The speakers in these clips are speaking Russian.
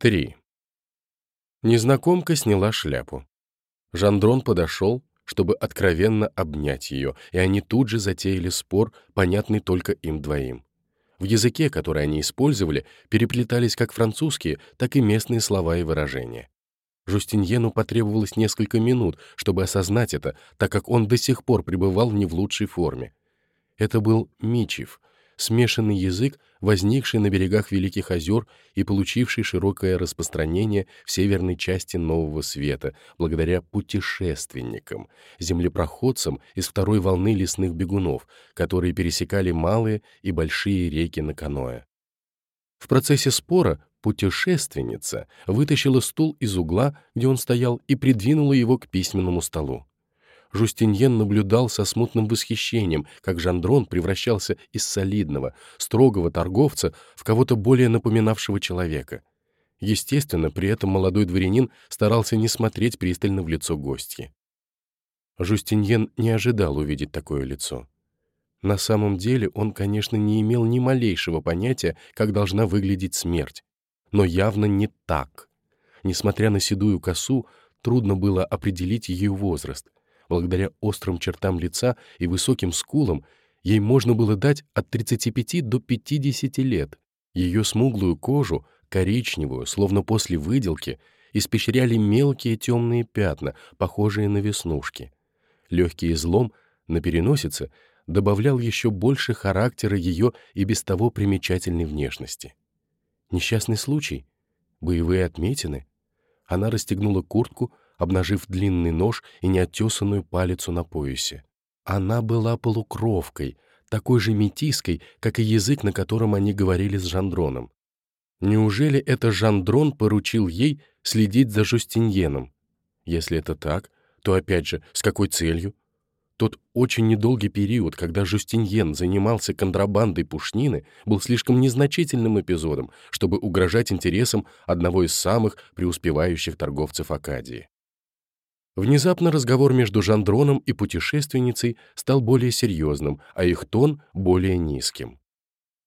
3. Незнакомка сняла шляпу. Жандрон подошел, чтобы откровенно обнять ее, и они тут же затеяли спор, понятный только им двоим. В языке, который они использовали, переплетались как французские, так и местные слова и выражения. Жустиньену потребовалось несколько минут, чтобы осознать это, так как он до сих пор пребывал не в лучшей форме. Это был Мичев, смешанный язык, возникший на берегах Великих озер и получивший широкое распространение в северной части Нового Света благодаря путешественникам, землепроходцам из второй волны лесных бегунов, которые пересекали малые и большие реки на каноэ. В процессе спора путешественница вытащила стул из угла, где он стоял, и придвинула его к письменному столу. Жустиньен наблюдал со смутным восхищением, как Жандрон превращался из солидного, строгого торговца в кого-то более напоминавшего человека. Естественно, при этом молодой дворянин старался не смотреть пристально в лицо гостьи. Жустиньен не ожидал увидеть такое лицо. На самом деле он, конечно, не имел ни малейшего понятия, как должна выглядеть смерть. Но явно не так. Несмотря на седую косу, трудно было определить ее возраст. Благодаря острым чертам лица и высоким скулам ей можно было дать от 35 до 50 лет. Ее смуглую кожу, коричневую, словно после выделки, испещряли мелкие темные пятна, похожие на веснушки. Легкий излом на переносице добавлял еще больше характера ее и без того примечательной внешности. Несчастный случай? Боевые отметины? Она расстегнула куртку, обнажив длинный нож и неотесанную палицу на поясе. Она была полукровкой, такой же метиской, как и язык, на котором они говорили с Жандроном. Неужели это Жандрон поручил ей следить за Жустиньеном? Если это так, то опять же, с какой целью? Тот очень недолгий период, когда Жустиньен занимался контрабандой пушнины, был слишком незначительным эпизодом, чтобы угрожать интересам одного из самых преуспевающих торговцев Акадии. Внезапно разговор между Жандроном и путешественницей стал более серьезным, а их тон — более низким.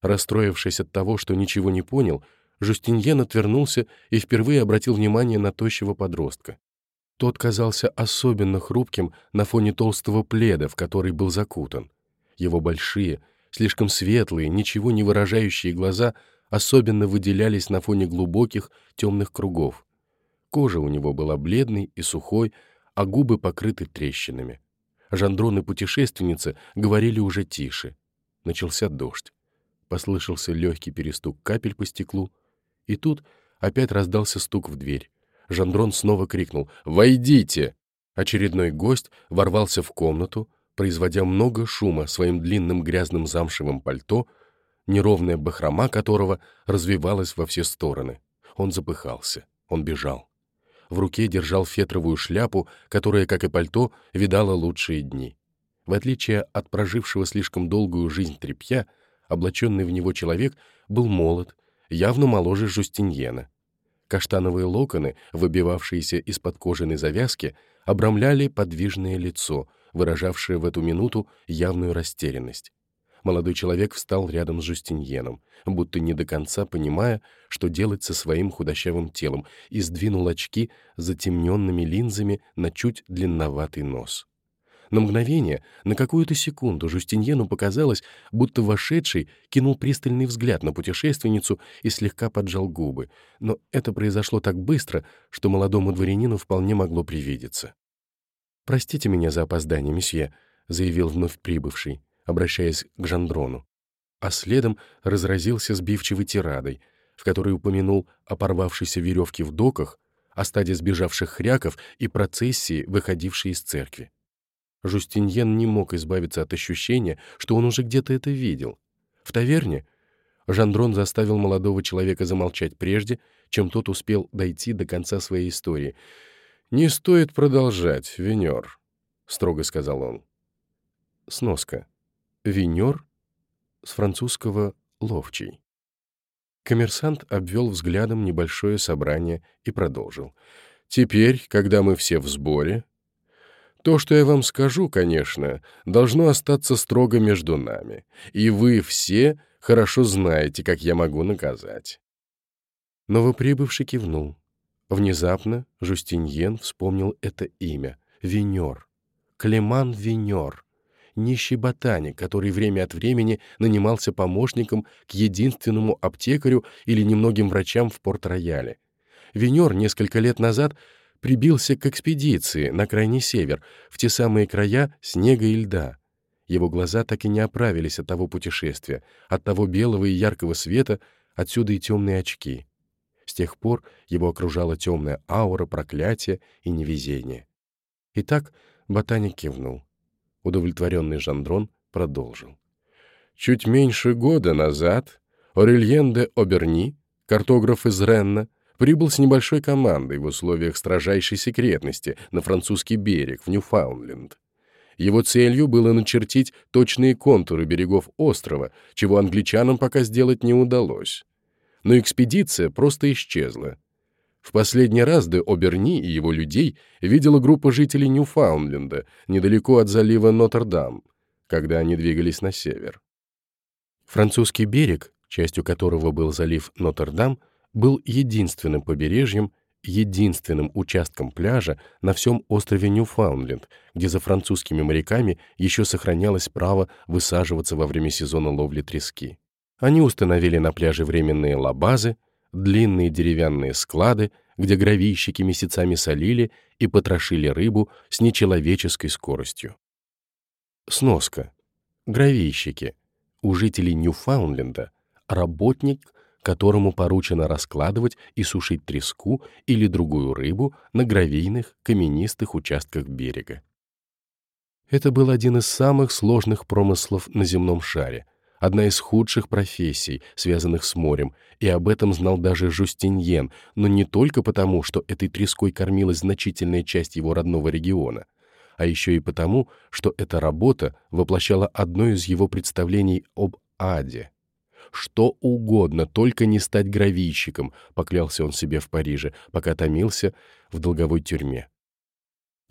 Расстроившись от того, что ничего не понял, Жустиньен отвернулся и впервые обратил внимание на тощего подростка. Тот казался особенно хрупким на фоне толстого пледа, в который был закутан. Его большие, слишком светлые, ничего не выражающие глаза особенно выделялись на фоне глубоких темных кругов. Кожа у него была бледной и сухой, а губы покрыты трещинами. Жандрон и путешественница говорили уже тише. Начался дождь. Послышался легкий перестук капель по стеклу, и тут опять раздался стук в дверь. Жандрон снова крикнул «Войдите!». Очередной гость ворвался в комнату, производя много шума своим длинным грязным замшевым пальто, неровная бахрома которого развивалась во все стороны. Он запыхался, он бежал в руке держал фетровую шляпу, которая, как и пальто, видала лучшие дни. В отличие от прожившего слишком долгую жизнь тряпья, облаченный в него человек был молод, явно моложе Жустиньена. Каштановые локоны, выбивавшиеся из-под кожаной завязки, обрамляли подвижное лицо, выражавшее в эту минуту явную растерянность. Молодой человек встал рядом с Жустиньеном, будто не до конца понимая, что делать со своим худощавым телом, и сдвинул очки с затемненными линзами на чуть длинноватый нос. На мгновение, на какую-то секунду, Жустиньену показалось, будто вошедший кинул пристальный взгляд на путешественницу и слегка поджал губы, но это произошло так быстро, что молодому дворянину вполне могло привидеться. «Простите меня за опоздание, месье», — заявил вновь прибывший обращаясь к Жандрону. А следом разразился сбивчивой тирадой, в которой упомянул о порвавшейся веревке в доках, о стаде сбежавших хряков и процессии, выходившей из церкви. Жустиньен не мог избавиться от ощущения, что он уже где-то это видел. В таверне Жандрон заставил молодого человека замолчать прежде, чем тот успел дойти до конца своей истории. «Не стоит продолжать, Венер», — строго сказал он. Сноска. Винер с французского «ловчий». Коммерсант обвел взглядом небольшое собрание и продолжил. «Теперь, когда мы все в сборе, то, что я вам скажу, конечно, должно остаться строго между нами, и вы все хорошо знаете, как я могу наказать. Новоприбывший кивнул. Внезапно Жустиньен вспомнил это имя — Венер. Клеман Венер. Нищий ботаник, который время от времени нанимался помощником к единственному аптекарю или немногим врачам в Порт-Рояле. Венер несколько лет назад прибился к экспедиции на крайний север, в те самые края снега и льда. Его глаза так и не оправились от того путешествия, от того белого и яркого света, отсюда и темные очки. С тех пор его окружала темная аура проклятия и невезения. Итак, ботаник кивнул. Удовлетворенный Жандрон продолжил. Чуть меньше года назад Орельен де Оберни, картограф из Ренна, прибыл с небольшой командой в условиях строжайшей секретности на французский берег в Ньюфаундленд. Его целью было начертить точные контуры берегов острова, чего англичанам пока сделать не удалось. Но экспедиция просто исчезла. В последний раз де Оберни и его людей видела группа жителей Ньюфаундленда, недалеко от залива Нотр-Дам, когда они двигались на север. Французский берег, частью которого был залив Нотр-Дам, был единственным побережьем, единственным участком пляжа на всем острове Ньюфаундленд, где за французскими моряками еще сохранялось право высаживаться во время сезона ловли трески. Они установили на пляже временные лабазы, длинные деревянные склады, где гравийщики месяцами солили и потрошили рыбу с нечеловеческой скоростью. Сноска. Гравийщики. У жителей Ньюфаундленда работник, которому поручено раскладывать и сушить треску или другую рыбу на гравийных, каменистых участках берега. Это был один из самых сложных промыслов на земном шаре, одна из худших профессий, связанных с морем, и об этом знал даже Жустиньен, но не только потому, что этой треской кормилась значительная часть его родного региона, а еще и потому, что эта работа воплощала одно из его представлений об аде. Что угодно, только не стать гравийщиком, поклялся он себе в Париже, пока томился в долговой тюрьме.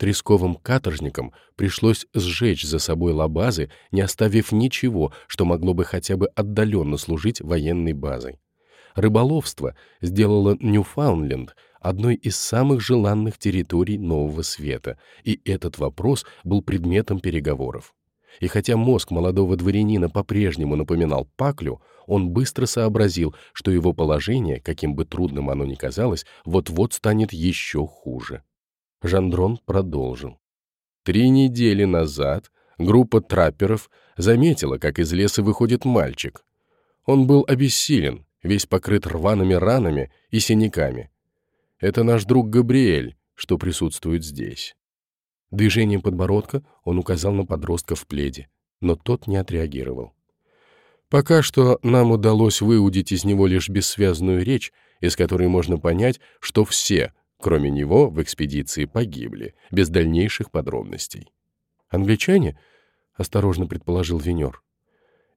Тресковым каторжникам пришлось сжечь за собой лабазы, не оставив ничего, что могло бы хотя бы отдаленно служить военной базой. Рыболовство сделало Ньюфаундленд одной из самых желанных территорий Нового Света, и этот вопрос был предметом переговоров. И хотя мозг молодого дворянина по-прежнему напоминал паклю, он быстро сообразил, что его положение, каким бы трудным оно ни казалось, вот-вот станет еще хуже. Жандрон продолжил. Три недели назад группа трапперов заметила, как из леса выходит мальчик. Он был обессилен, весь покрыт рваными ранами и синяками. Это наш друг Габриэль, что присутствует здесь. Движением подбородка он указал на подростка в пледе, но тот не отреагировал. Пока что нам удалось выудить из него лишь бессвязную речь, из которой можно понять, что все, Кроме него в экспедиции погибли, без дальнейших подробностей. «Англичане?» — осторожно предположил Венер.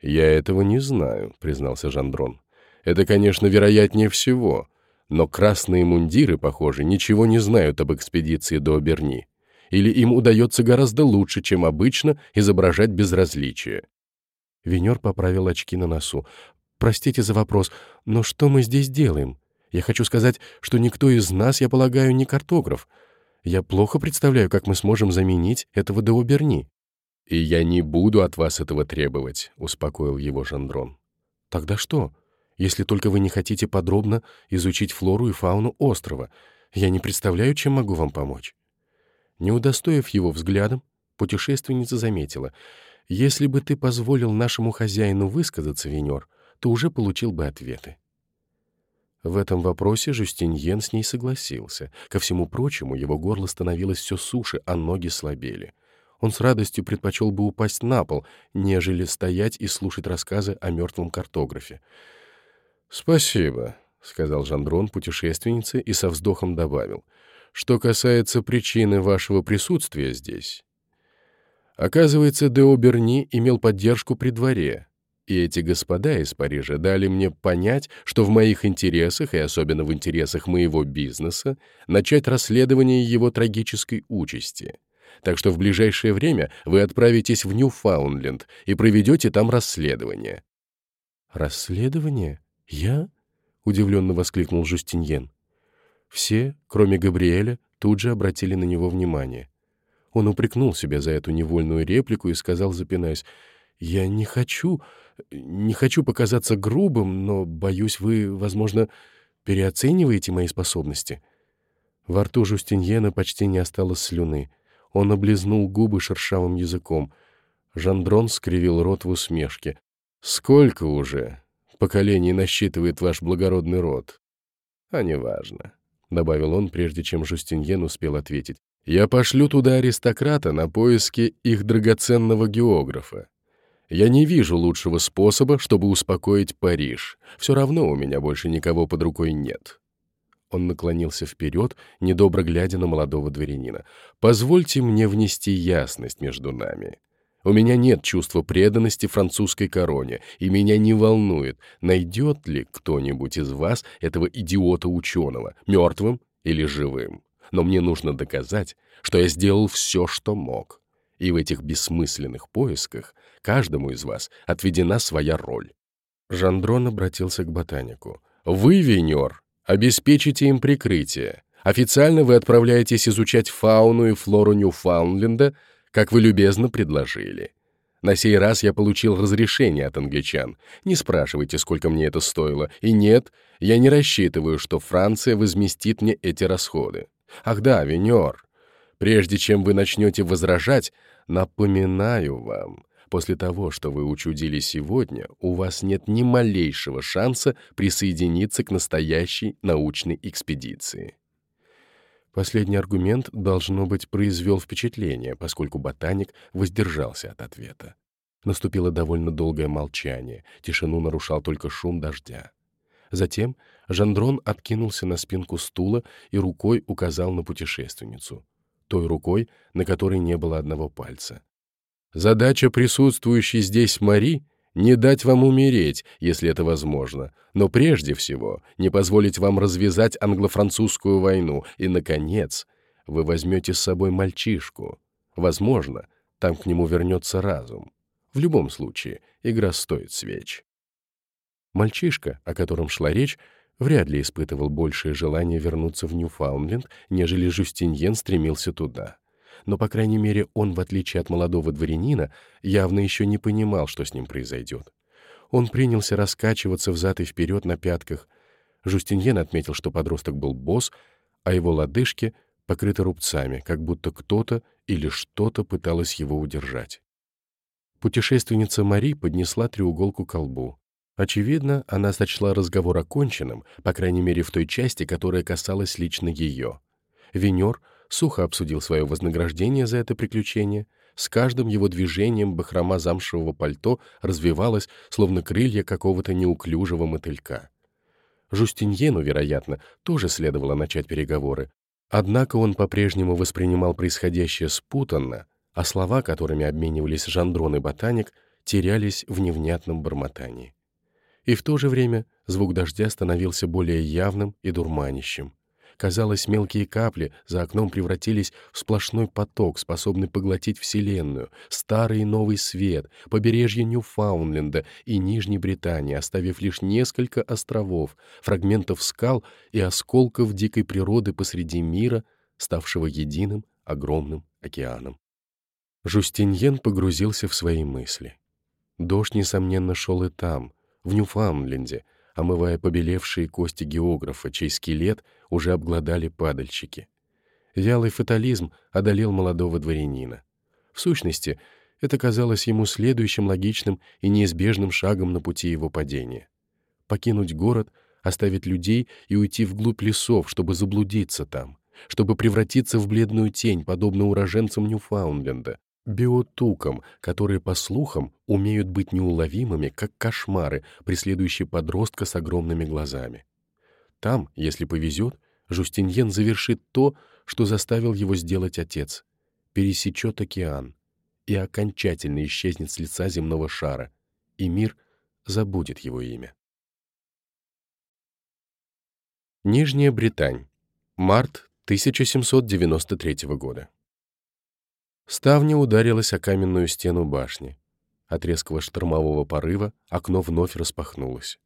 «Я этого не знаю», — признался Жандрон. «Это, конечно, вероятнее всего, но красные мундиры, похоже, ничего не знают об экспедиции до Оберни. Или им удается гораздо лучше, чем обычно, изображать безразличие». Венер поправил очки на носу. «Простите за вопрос, но что мы здесь делаем?» Я хочу сказать, что никто из нас, я полагаю, не картограф. Я плохо представляю, как мы сможем заменить этого Деоберни». «И я не буду от вас этого требовать», — успокоил его Жандрон. «Тогда что? Если только вы не хотите подробно изучить флору и фауну острова, я не представляю, чем могу вам помочь». Не удостоив его взглядом, путешественница заметила, «Если бы ты позволил нашему хозяину высказаться, Венер, то уже получил бы ответы». В этом вопросе Жюстиньен с ней согласился. Ко всему прочему, его горло становилось все суше, а ноги слабели. Он с радостью предпочел бы упасть на пол, нежели стоять и слушать рассказы о мертвом картографе. «Спасибо», — сказал Жандрон путешественнице и со вздохом добавил. «Что касается причины вашего присутствия здесь...» Оказывается, де Оберни имел поддержку при дворе. И эти господа из Парижа дали мне понять, что в моих интересах, и особенно в интересах моего бизнеса, начать расследование его трагической участи. Так что в ближайшее время вы отправитесь в Ньюфаундленд и проведете там расследование». «Расследование? Я?» удивленно воскликнул Жустиньен. Все, кроме Габриэля, тут же обратили на него внимание. Он упрекнул себя за эту невольную реплику и сказал, запинаясь, «Я не хочу, не хочу показаться грубым, но, боюсь, вы, возможно, переоцениваете мои способности». Во рту Жустиньена почти не осталось слюны. Он облизнул губы шершавым языком. Жандрон скривил рот в усмешке. «Сколько уже поколений насчитывает ваш благородный род?» «А неважно», — добавил он, прежде чем Жустиньен успел ответить. «Я пошлю туда аристократа на поиски их драгоценного географа. Я не вижу лучшего способа, чтобы успокоить Париж. Все равно у меня больше никого под рукой нет». Он наклонился вперед, недобро глядя на молодого дворянина. «Позвольте мне внести ясность между нами. У меня нет чувства преданности французской короне, и меня не волнует, найдет ли кто-нибудь из вас этого идиота-ученого, мертвым или живым. Но мне нужно доказать, что я сделал все, что мог. И в этих бессмысленных поисках каждому из вас отведена своя роль». Жандрон обратился к ботанику. «Вы, Венер, Обеспечите им прикрытие. Официально вы отправляетесь изучать фауну и флору Ньюфаундленда, как вы любезно предложили. На сей раз я получил разрешение от англичан. Не спрашивайте, сколько мне это стоило. И нет, я не рассчитываю, что Франция возместит мне эти расходы. Ах да, Венер, прежде чем вы начнете возражать, напоминаю вам, После того, что вы учудили сегодня, у вас нет ни малейшего шанса присоединиться к настоящей научной экспедиции. Последний аргумент, должно быть, произвел впечатление, поскольку ботаник воздержался от ответа. Наступило довольно долгое молчание, тишину нарушал только шум дождя. Затем Жандрон откинулся на спинку стула и рукой указал на путешественницу. Той рукой, на которой не было одного пальца. Задача присутствующей здесь Мари — не дать вам умереть, если это возможно, но прежде всего не позволить вам развязать англо-французскую войну, и, наконец, вы возьмете с собой мальчишку. Возможно, там к нему вернется разум. В любом случае, игра стоит свеч. Мальчишка, о котором шла речь, вряд ли испытывал большее желание вернуться в Ньюфаундленд, нежели Жюстиньен стремился туда но, по крайней мере, он, в отличие от молодого дворянина, явно еще не понимал, что с ним произойдет. Он принялся раскачиваться взад и вперед на пятках. Жустиньен отметил, что подросток был босс, а его лодыжки покрыты рубцами, как будто кто-то или что-то пыталось его удержать. Путешественница Мари поднесла треуголку к колбу. Очевидно, она сочла разговор оконченным, по крайней мере в той части, которая касалась лично ее. Венер — сухо обсудил свое вознаграждение за это приключение. С каждым его движением бахрома замшевого пальто развивалась, словно крылья какого-то неуклюжего мотылька. Жустиньену, вероятно, тоже следовало начать переговоры. Однако он по-прежнему воспринимал происходящее спутанно, а слова, которыми обменивались Жандрон и Ботаник, терялись в невнятном бормотании. И в то же время звук дождя становился более явным и дурманящим. Казалось, мелкие капли за окном превратились в сплошной поток, способный поглотить Вселенную, старый и новый свет, побережье Ньюфаундленда и Нижней Британии, оставив лишь несколько островов, фрагментов скал и осколков дикой природы посреди мира, ставшего единым огромным океаном. Жустиньен погрузился в свои мысли. Дождь, несомненно, шел и там, в Ньюфаундленде, омывая побелевшие кости географа, чей скелет уже обглодали падальщики. Вялый фатализм одолел молодого дворянина. В сущности, это казалось ему следующим логичным и неизбежным шагом на пути его падения. Покинуть город, оставить людей и уйти вглубь лесов, чтобы заблудиться там, чтобы превратиться в бледную тень, подобно уроженцам Ньюфаундленда, биотукам, которые, по слухам, умеют быть неуловимыми, как кошмары, преследующие подростка с огромными глазами. Там, если повезет, Жустиньен завершит то, что заставил его сделать отец, пересечет океан и окончательно исчезнет с лица земного шара, и мир забудет его имя. Нижняя Британь. Март 1793 года. Ставня ударилась о каменную стену башни. От резкого штормового порыва окно вновь распахнулось.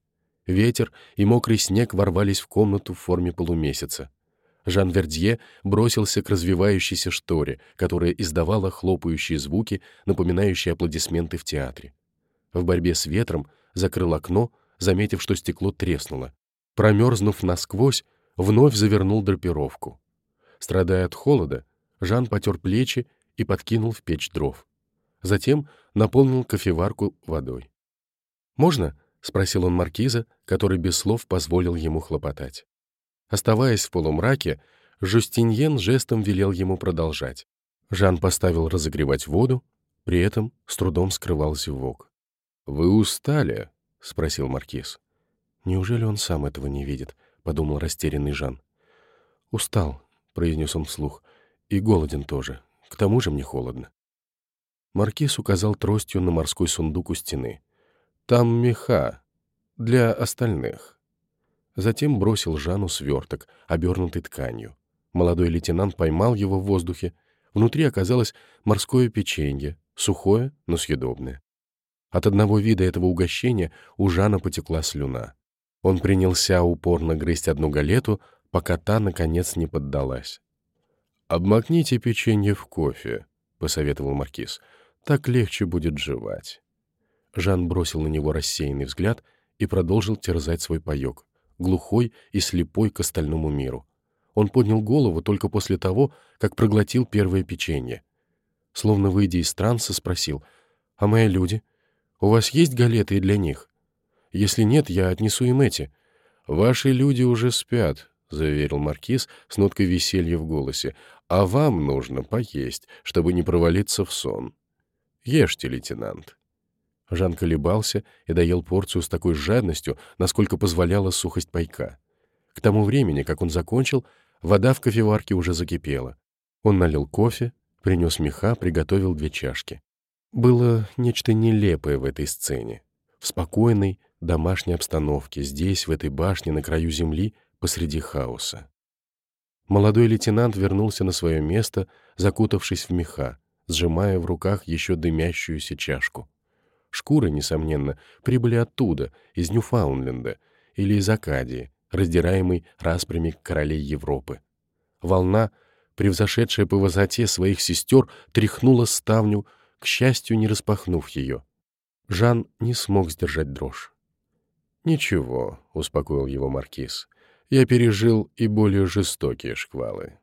Ветер и мокрый снег ворвались в комнату в форме полумесяца. Жан Вердье бросился к развивающейся шторе, которая издавала хлопающие звуки, напоминающие аплодисменты в театре. В борьбе с ветром закрыл окно, заметив, что стекло треснуло. Промерзнув насквозь, вновь завернул драпировку. Страдая от холода, Жан потер плечи и подкинул в печь дров. Затем наполнил кофеварку водой. «Можно?» — спросил он маркиза, который без слов позволил ему хлопотать. Оставаясь в полумраке, Жустиньен жестом велел ему продолжать. Жан поставил разогревать воду, при этом с трудом скрывал зевок. «Вы устали?» — спросил маркиз. «Неужели он сам этого не видит?» — подумал растерянный Жан. «Устал», — произнес он вслух, — «и голоден тоже. К тому же мне холодно». Маркиз указал тростью на морской сундук у стены. «Там меха. Для остальных». Затем бросил Жану сверток, обернутый тканью. Молодой лейтенант поймал его в воздухе. Внутри оказалось морское печенье, сухое, но съедобное. От одного вида этого угощения у Жана потекла слюна. Он принялся упорно грызть одну галету, пока та, наконец, не поддалась. «Обмакните печенье в кофе», — посоветовал маркиз. «Так легче будет жевать». Жан бросил на него рассеянный взгляд и продолжил терзать свой паёк глухой и слепой к остальному миру. Он поднял голову только после того, как проглотил первое печенье. Словно выйдя из транса, спросил, «А мои люди? У вас есть галеты для них? Если нет, я отнесу им эти». «Ваши люди уже спят», — заверил маркиз с ноткой веселья в голосе, «а вам нужно поесть, чтобы не провалиться в сон. Ешьте, лейтенант». Жан колебался и доел порцию с такой жадностью, насколько позволяла сухость пайка. К тому времени, как он закончил, вода в кофеварке уже закипела. Он налил кофе, принес меха, приготовил две чашки. Было нечто нелепое в этой сцене. В спокойной, домашней обстановке, здесь, в этой башне, на краю земли, посреди хаоса. Молодой лейтенант вернулся на свое место, закутавшись в меха, сжимая в руках еще дымящуюся чашку. Шкуры, несомненно, прибыли оттуда, из Ньюфаундленда или из Акадии, раздираемой распрями королей Европы. Волна, превзошедшая по высоте своих сестер, тряхнула ставню, к счастью, не распахнув ее. Жан не смог сдержать дрожь. «Ничего», — успокоил его маркиз, — «я пережил и более жестокие шквалы».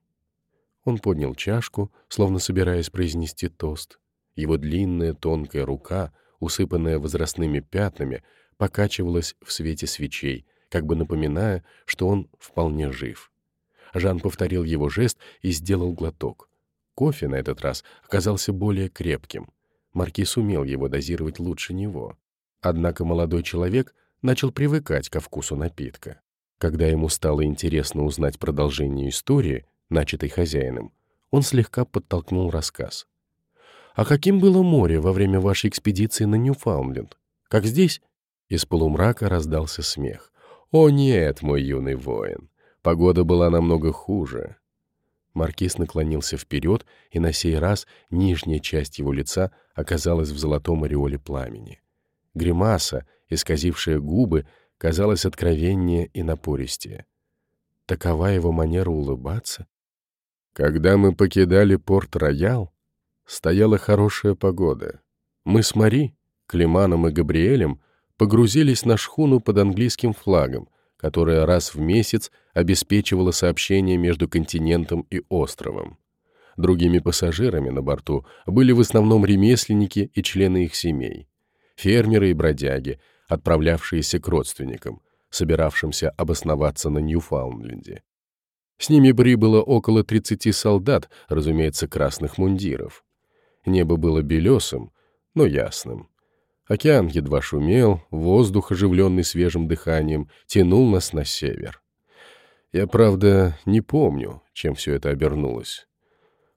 Он поднял чашку, словно собираясь произнести тост. Его длинная тонкая рука — усыпанная возрастными пятнами, покачивалась в свете свечей, как бы напоминая, что он вполне жив. Жан повторил его жест и сделал глоток. Кофе на этот раз оказался более крепким. Маркиз умел его дозировать лучше него. Однако молодой человек начал привыкать ко вкусу напитка. Когда ему стало интересно узнать продолжение истории, начатой хозяином, он слегка подтолкнул рассказ. «А каким было море во время вашей экспедиции на Ньюфаундленд? Как здесь?» Из полумрака раздался смех. «О нет, мой юный воин, погода была намного хуже». Маркиз наклонился вперед, и на сей раз нижняя часть его лица оказалась в золотом ореоле пламени. Гримаса, исказившая губы, казалась откровеннее и напористее. Такова его манера улыбаться. Когда мы покидали Порт-Роял, Стояла хорошая погода. Мы с Мари, Климаном и Габриэлем погрузились на шхуну под английским флагом, которая раз в месяц обеспечивала сообщение между континентом и островом. Другими пассажирами на борту были в основном ремесленники и члены их семей, фермеры и бродяги, отправлявшиеся к родственникам, собиравшимся обосноваться на Ньюфаундленде. С ними прибыло около 30 солдат, разумеется, красных мундиров. Небо было белесым, но ясным. Океан едва шумел, воздух, оживленный свежим дыханием, тянул нас на север. Я, правда, не помню, чем все это обернулось.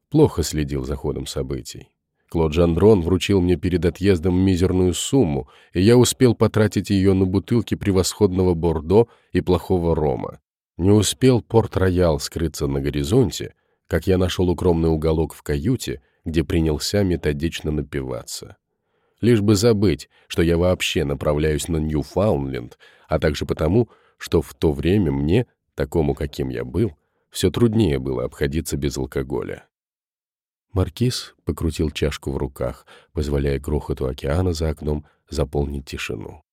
Плохо следил за ходом событий. Клод Жандрон вручил мне перед отъездом мизерную сумму, и я успел потратить ее на бутылки превосходного бордо и плохого рома. Не успел Порт-Роял скрыться на горизонте, как я нашел укромный уголок в каюте где принялся методично напиваться. лишь бы забыть, что я вообще направляюсь на Ньюфаундленд, а также потому, что в то время мне, такому каким я был, все труднее было обходиться без алкоголя. Маркиз покрутил чашку в руках, позволяя грохоту океана за окном заполнить тишину.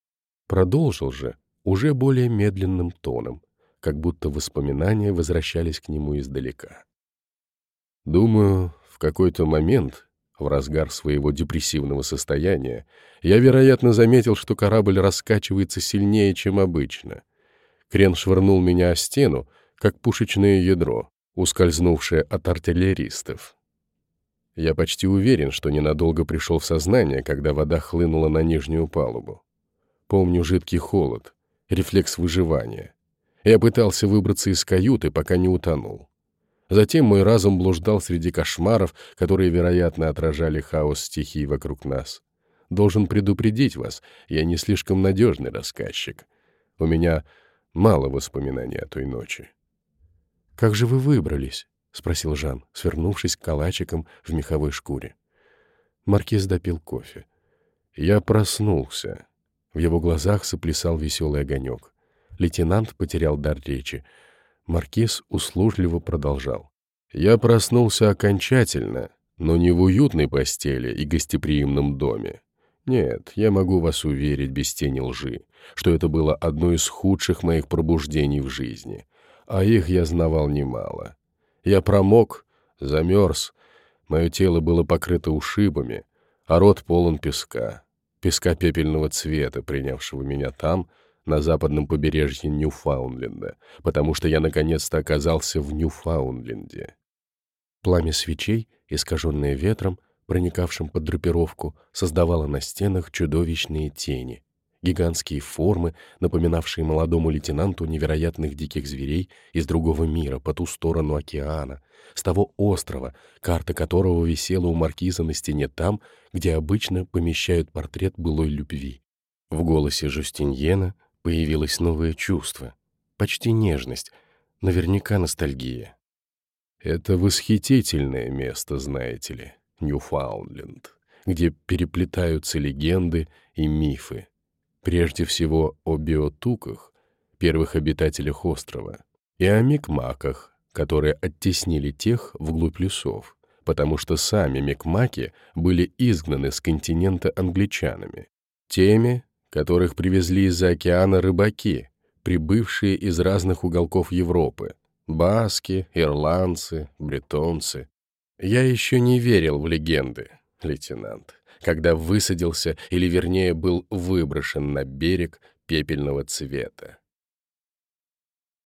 Продолжил же, уже более медленным тоном, как будто воспоминания возвращались к нему издалека. Думаю, в какой-то момент, в разгар своего депрессивного состояния, я, вероятно, заметил, что корабль раскачивается сильнее, чем обычно. Крен швырнул меня о стену, как пушечное ядро, ускользнувшее от артиллеристов. Я почти уверен, что ненадолго пришел в сознание, когда вода хлынула на нижнюю палубу. Помню жидкий холод, рефлекс выживания. Я пытался выбраться из каюты, пока не утонул. Затем мой разум блуждал среди кошмаров, которые, вероятно, отражали хаос стихий вокруг нас. Должен предупредить вас, я не слишком надежный рассказчик. У меня мало воспоминаний о той ночи. «Как же вы выбрались?» — спросил Жан, свернувшись калачиком в меховой шкуре. Маркиз допил кофе. Я проснулся. В его глазах соплясал веселый огонек. Лейтенант потерял дар речи. Маркиз услужливо продолжал. «Я проснулся окончательно, но не в уютной постели и гостеприимном доме. Нет, я могу вас уверить без тени лжи, что это было одно из худших моих пробуждений в жизни, а их я знавал немало. Я промок, замерз, мое тело было покрыто ушибами, а рот полон песка, песка пепельного цвета, принявшего меня там, на западном побережье Ньюфаундленда, потому что я наконец-то оказался в Ньюфаундленде. Пламя свечей, искаженное ветром, проникавшим под драпировку, создавало на стенах чудовищные тени, гигантские формы, напоминавшие молодому лейтенанту невероятных диких зверей из другого мира по ту сторону океана, с того острова, карта которого висела у маркиза на стене там, где обычно помещают портрет былой любви. В голосе Жустиньена появилось новое чувство, почти нежность, наверняка ностальгия. «Это восхитительное место, знаете ли, Ньюфаундленд, где переплетаются легенды и мифы, Прежде всего о биотуках, первых обитателях острова, и о микмаках, которые оттеснили тех вглубь лесов, потому что сами микмаки были изгнаны с континента англичанами, теми, которых привезли из-за океана рыбаки, прибывшие из разных уголков Европы, баски, ирландцы, бретонцы. Я еще не верил в легенды, лейтенант когда высадился, или вернее был выброшен на берег пепельного цвета.